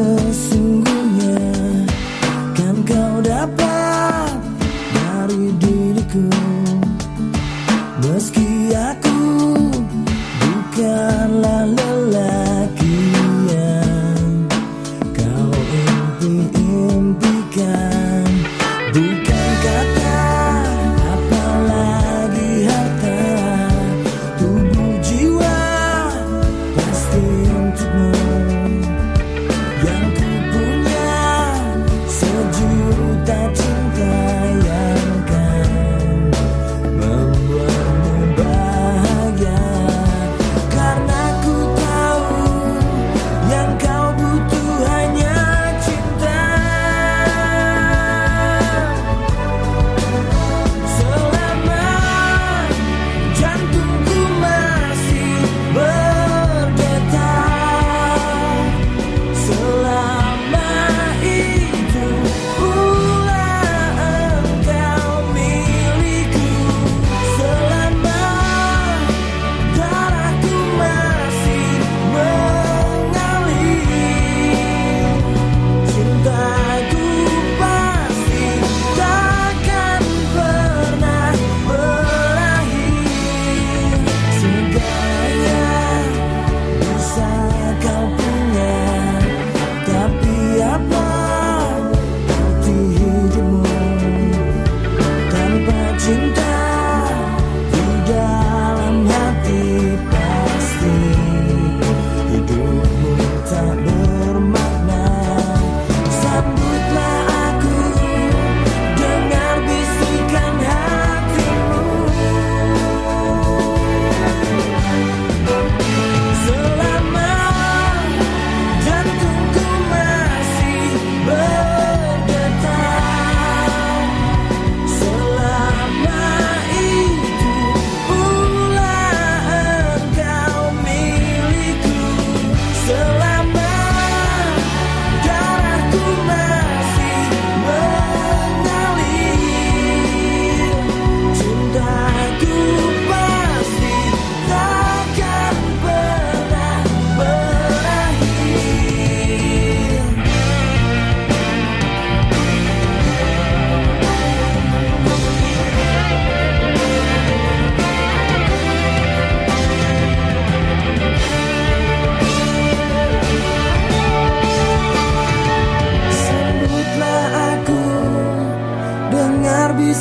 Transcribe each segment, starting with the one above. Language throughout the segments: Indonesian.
sesungguhnya Kan kau dapat dari diriku. Meski aku bukanlah lelaki yang Kau impi-impikan.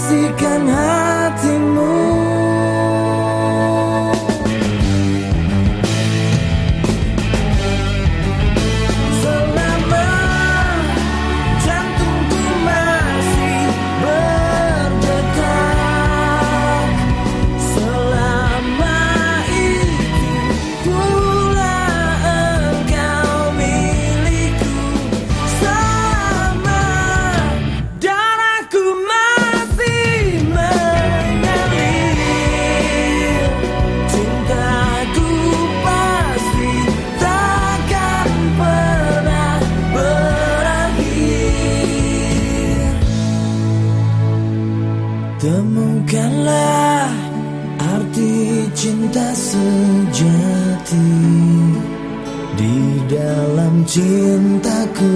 kasihkan hati Temukanlah arti cinta sejati di dalam cintaku.